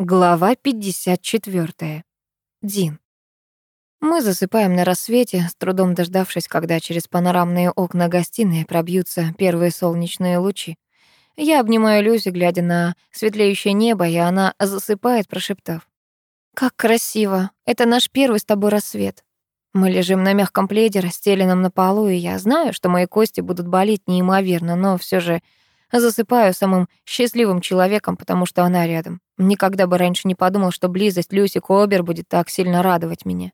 Глава 54. Дин. Мы засыпаем на рассвете, с трудом дождавшись, когда через панорамные окна гостиной пробьются первые солнечные лучи. Я обнимаю Люси, глядя на светлеющее небо, и она засыпает, прошептав. «Как красиво! Это наш первый с тобой рассвет. Мы лежим на мягком пледе, расстеленном на полу, и я знаю, что мои кости будут болеть неимоверно, но все же Засыпаю самым счастливым человеком, потому что она рядом. Никогда бы раньше не подумал, что близость Люси Кобер будет так сильно радовать меня.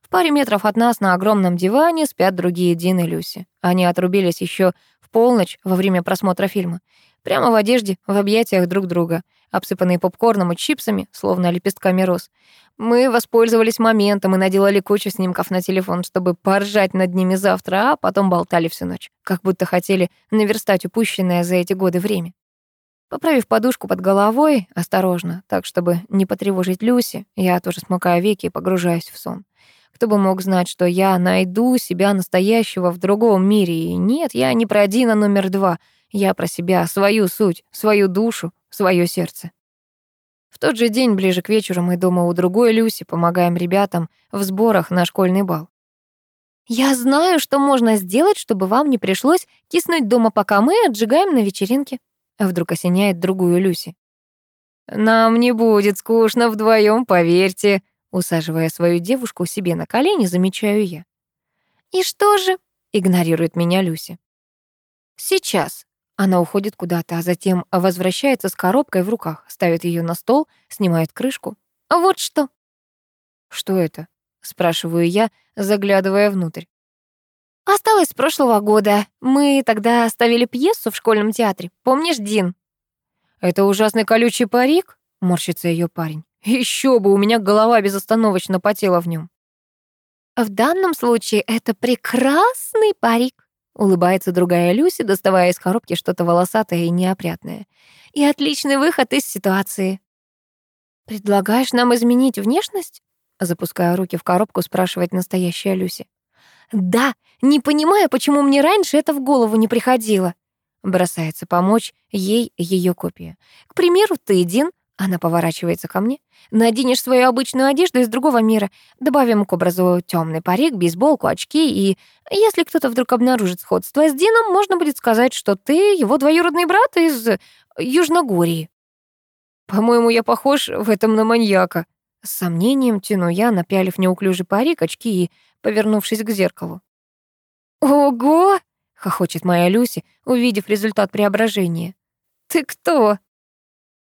В паре метров от нас на огромном диване спят другие Дин и Люси. Они отрубились еще полночь во время просмотра фильма. Прямо в одежде, в объятиях друг друга, обсыпанные попкорном и чипсами, словно лепестками роз. Мы воспользовались моментом и наделали кучу снимков на телефон, чтобы поржать над ними завтра, а потом болтали всю ночь, как будто хотели наверстать упущенное за эти годы время. Поправив подушку под головой, осторожно, так, чтобы не потревожить Люси, я тоже смыкаю веки и погружаюсь в сон. Кто бы мог знать, что я найду себя настоящего в другом мире. И нет, я не про Дина номер два. Я про себя, свою суть, свою душу, свое сердце. В тот же день, ближе к вечеру, мы дома у другой Люси помогаем ребятам в сборах на школьный бал. «Я знаю, что можно сделать, чтобы вам не пришлось киснуть дома, пока мы отжигаем на вечеринке», вдруг осеняет другую Люси. «Нам не будет скучно вдвоем, поверьте», усаживая свою девушку себе на колени, замечаю я. «И что же?» — игнорирует меня Люси. «Сейчас», она уходит куда-то, а затем возвращается с коробкой в руках, ставит ее на стол, снимает крышку. Вот что. Что это? спрашиваю я, заглядывая внутрь. Осталось с прошлого года. Мы тогда ставили пьесу в школьном театре. Помнишь, Дин? Это ужасный колючий парик? морщится ее парень. Еще бы, у меня голова безостановочно потела в нем. В данном случае это прекрасный парик, Улыбается другая Люси, доставая из коробки что-то волосатое и неопрятное. И отличный выход из ситуации. «Предлагаешь нам изменить внешность?» Запуская руки в коробку, спрашивает настоящая Люси. «Да, не понимаю, почему мне раньше это в голову не приходило». Бросается помочь ей ее копия. «К примеру, ты, Дин, она поворачивается ко мне. Наденешь свою обычную одежду из другого мира. Добавим к образу темный парик, бейсболку, очки. И если кто-то вдруг обнаружит сходство с Дином, можно будет сказать, что ты его двоюродный брат из Южногории. По-моему, я похож в этом на маньяка. С сомнением тяну я, напялив неуклюжий парик, очки и повернувшись к зеркалу. «Ого!» — хохочет моя Люси, увидев результат преображения. «Ты кто?»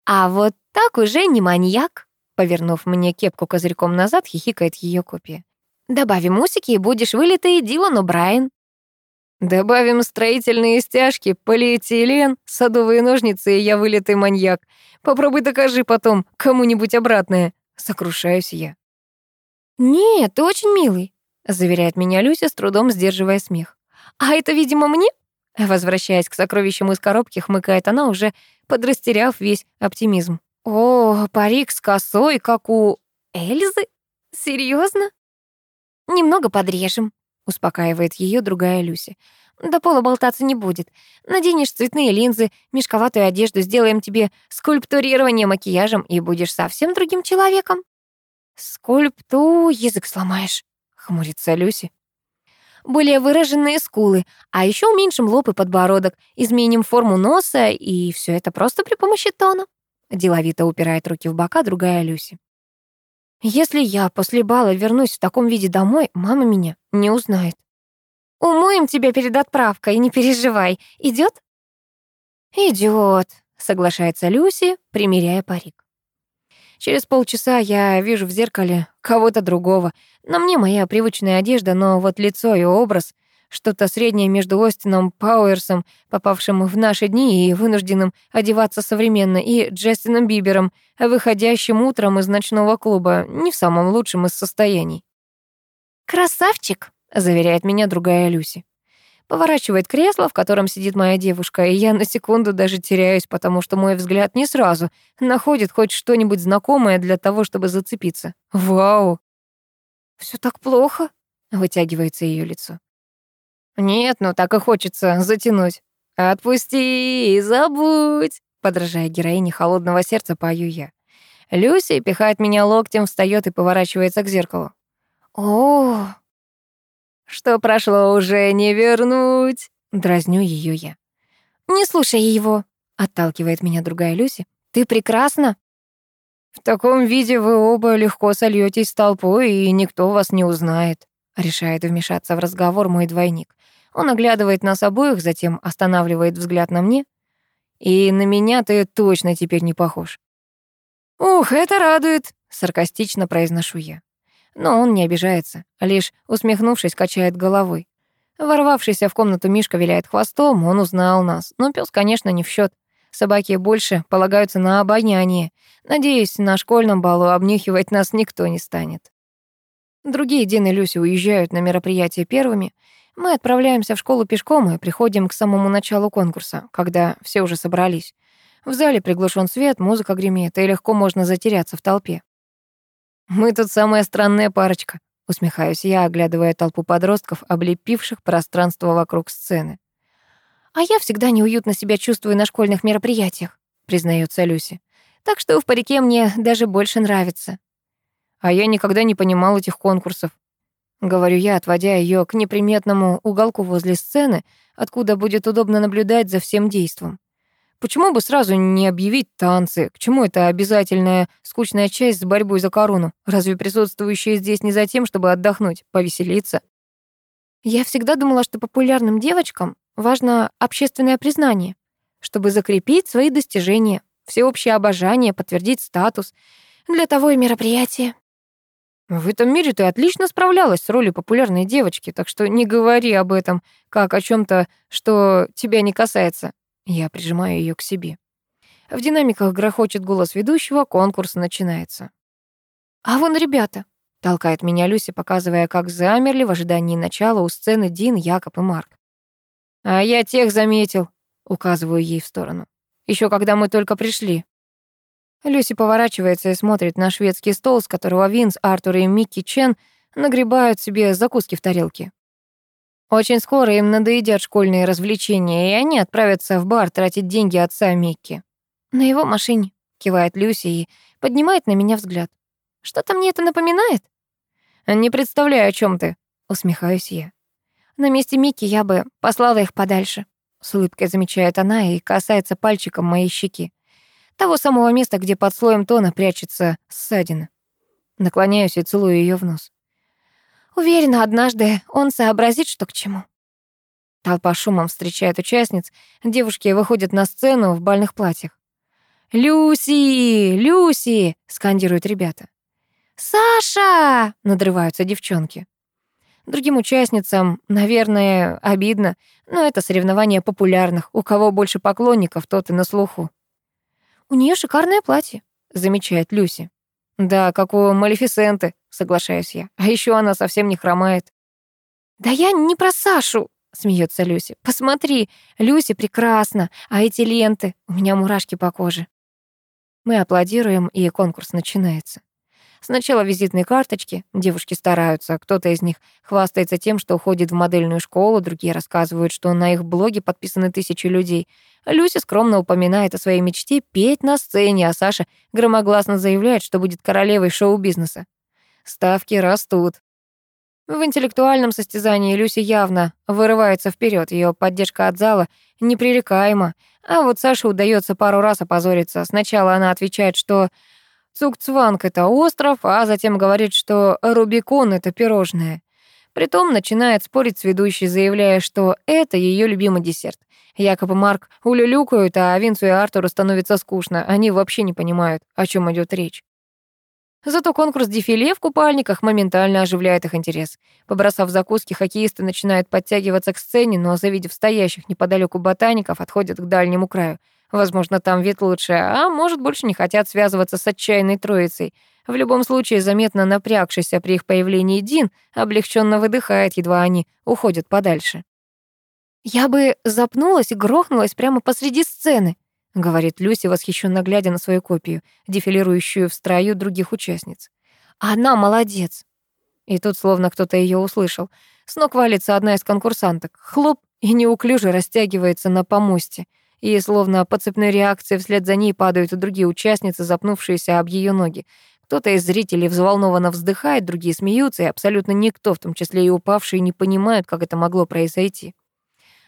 «А вот так уже не маньяк», — повернув мне кепку козырьком назад, хихикает ее копия. «Добавим усики, и будешь вылитый Дилан О'Брайен». «Добавим строительные стяжки, полиэтилен, садовые ножницы, и я вылитый маньяк. Попробуй докажи потом кому-нибудь обратное», — сокрушаюсь я. «Нет, ты очень милый», — заверяет меня Люся, с трудом сдерживая смех. «А это, видимо, мне?» Возвращаясь к сокровищам из коробки, хмыкает она, уже подрастеряв весь оптимизм. «О, парик с косой, как у Эльзы? Серьезно? «Немного подрежем», — успокаивает ее другая Люси. «До пола болтаться не будет. Наденешь цветные линзы, мешковатую одежду, сделаем тебе скульптурирование макияжем и будешь совсем другим человеком». «Скульпту язык сломаешь», — хмурится Люси более выраженные скулы, а еще уменьшим лоб и подбородок, изменим форму носа, и все это просто при помощи тона. Деловито упирает руки в бока другая Люси. Если я после бала вернусь в таком виде домой, мама меня не узнает. Умоем тебя перед отправкой, не переживай. Идет? Идет, соглашается Люси, примеряя парик. Через полчаса я вижу в зеркале кого-то другого. На мне моя привычная одежда, но вот лицо и образ — что-то среднее между Остином Пауэрсом, попавшим в наши дни и вынужденным одеваться современно, и Джастином Бибером, выходящим утром из ночного клуба, не в самом лучшем из состояний. «Красавчик!» — заверяет меня другая Люси. Поворачивает кресло, в котором сидит моя девушка, и я на секунду даже теряюсь, потому что мой взгляд не сразу находит хоть что-нибудь знакомое для того, чтобы зацепиться. Вау! Все так плохо? Вытягивается ее лицо. Нет, ну так и хочется затянуть. Отпусти и забудь, подражая героине холодного сердца, пою я. Люси пихает меня локтем, встает и поворачивается к зеркалу. О, что прошло уже не вернуть, дразню ее я. Не слушай его, отталкивает меня другая Люси. Ты прекрасна. В таком виде вы оба легко сольетесь с толпой, и никто вас не узнает, решает вмешаться в разговор мой двойник. Он оглядывает нас обоих, затем останавливает взгляд на мне. И на меня ты точно теперь не похож. «Ух, это радует!» — саркастично произношу я. Но он не обижается, лишь, усмехнувшись, качает головой. Ворвавшийся в комнату Мишка виляет хвостом, он узнал нас. Но пес, конечно, не в счет. Собаки больше полагаются на обоняние. Надеюсь, на школьном балу обнюхивать нас никто не станет. Другие Дин и Люси уезжают на мероприятие первыми. Мы отправляемся в школу пешком и приходим к самому началу конкурса, когда все уже собрались. В зале приглушен свет, музыка гремит, и легко можно затеряться в толпе. «Мы тут самая странная парочка», — усмехаюсь я, оглядывая толпу подростков, облепивших пространство вокруг сцены. «А я всегда неуютно себя чувствую на школьных мероприятиях», — признается Люси. «Так что в парике мне даже больше нравится». «А я никогда не понимал этих конкурсов», — говорю я, отводя ее к неприметному уголку возле сцены, откуда будет удобно наблюдать за всем действом. Почему бы сразу не объявить танцы? К чему это обязательная скучная часть с борьбой за корону? Разве присутствующие здесь не за тем, чтобы отдохнуть, повеселиться? Я всегда думала, что популярным девочкам важно общественное признание, чтобы закрепить свои достижения, всеобщее обожание, подтвердить статус. Для того и мероприятие. В этом мире ты отлично справлялась с ролью популярной девочки, так что не говори об этом как о чем то что тебя не касается. Я прижимаю ее к себе. В динамиках грохочет голос ведущего, конкурс начинается. «А вон ребята!» — толкает меня Люси, показывая, как замерли в ожидании начала у сцены Дин, Якоб и Марк. «А я тех заметил», — указываю ей в сторону. Еще когда мы только пришли». Люси поворачивается и смотрит на шведский стол, с которого Винс, Артур и Микки Чен нагребают себе закуски в тарелке. Очень скоро им надоедят школьные развлечения, и они отправятся в бар тратить деньги отца Микки. На его машине, кивает Люси и поднимает на меня взгляд. Что-то мне это напоминает? Не представляю, о чем ты, усмехаюсь я. На месте Микки я бы послала их подальше. С улыбкой замечает она и касается пальчиком моей щеки. Того самого места, где под слоем тона прячется ссадина. Наклоняюсь и целую ее в нос. Уверена, однажды он сообразит, что к чему. Толпа шумом встречает участниц. Девушки выходят на сцену в бальных платьях. «Люси! Люси!» — скандируют ребята. «Саша!» — надрываются девчонки. Другим участницам, наверное, обидно, но это соревнование популярных. У кого больше поклонников, тот и на слуху. «У нее шикарное платье», — замечает Люси. «Да, как у Малефисенты», — соглашаюсь я. «А еще она совсем не хромает». «Да я не про Сашу», — смеется Люси. «Посмотри, Люси прекрасна, а эти ленты, у меня мурашки по коже». Мы аплодируем, и конкурс начинается. Сначала визитные карточки, девушки стараются, кто-то из них хвастается тем, что уходит в модельную школу, другие рассказывают, что на их блоге подписаны тысячи людей. Люся скромно упоминает о своей мечте петь на сцене, а Саша громогласно заявляет, что будет королевой шоу-бизнеса. Ставки растут. В интеллектуальном состязании Люси явно вырывается вперед, ее поддержка от зала непререкаема, а вот Саше удается пару раз опозориться. Сначала она отвечает, что Цукцванг — это остров, а затем говорит, что Рубикон — это пирожное. Притом начинает спорить с ведущей, заявляя, что это ее любимый десерт. Якобы Марк улюлюкают, а Винсу и Артуру становится скучно. Они вообще не понимают, о чем идет речь. Зато конкурс дефиле в купальниках моментально оживляет их интерес. Побросав закуски, хоккеисты начинают подтягиваться к сцене, но, завидев стоящих неподалеку ботаников, отходят к дальнему краю. Возможно, там вид лучше, а может, больше не хотят связываться с отчаянной троицей. В любом случае, заметно напрягшийся при их появлении Дин облегченно выдыхает, едва они уходят подальше. «Я бы запнулась и грохнулась прямо посреди сцены», говорит Люси, восхищенно глядя на свою копию, дефилирующую в строю других участниц. «Она молодец!» И тут словно кто-то ее услышал. С ног валится одна из конкурсанток. Хлоп и неуклюже растягивается на помосте. И словно по цепной реакции вслед за ней падают и другие участницы, запнувшиеся об ее ноги. Кто-то из зрителей взволнованно вздыхает, другие смеются, и абсолютно никто, в том числе и упавшие, не понимают, как это могло произойти.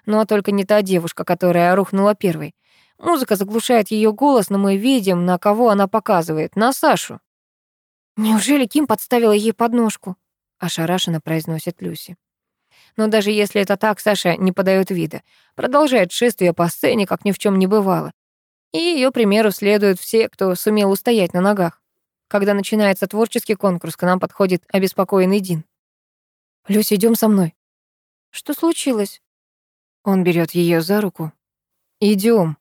Ну а только не та девушка, которая рухнула первой. Музыка заглушает ее голос, но мы видим, на кого она показывает. На Сашу. «Неужели Ким подставила ей подножку?» — ошарашенно произносит Люси. Но даже если это так, Саша не подает вида. Продолжает шествие по сцене, как ни в чем не бывало. И ее примеру следуют все, кто сумел устоять на ногах. Когда начинается творческий конкурс, к нам подходит обеспокоенный Дин. «Люся, идем со мной». «Что случилось?» Он берет ее за руку. Идем.